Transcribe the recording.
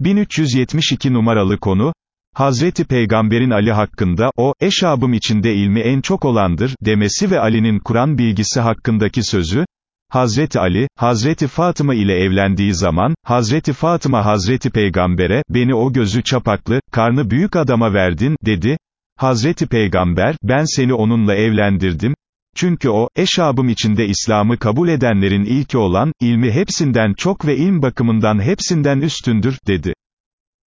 1372 numaralı konu, Hazreti Peygamberin Ali hakkında, o, eşabım içinde ilmi en çok olandır, demesi ve Ali'nin Kur'an bilgisi hakkındaki sözü, Hazreti Ali, Hazreti Fatıma ile evlendiği zaman, Hazreti Fatıma Hazreti Peygamber'e, beni o gözü çapaklı, karnı büyük adama verdin, dedi, Hazreti Peygamber, ben seni onunla evlendirdim, çünkü o, eşabım içinde İslam'ı kabul edenlerin ilki olan, ilmi hepsinden çok ve ilm bakımından hepsinden üstündür, dedi.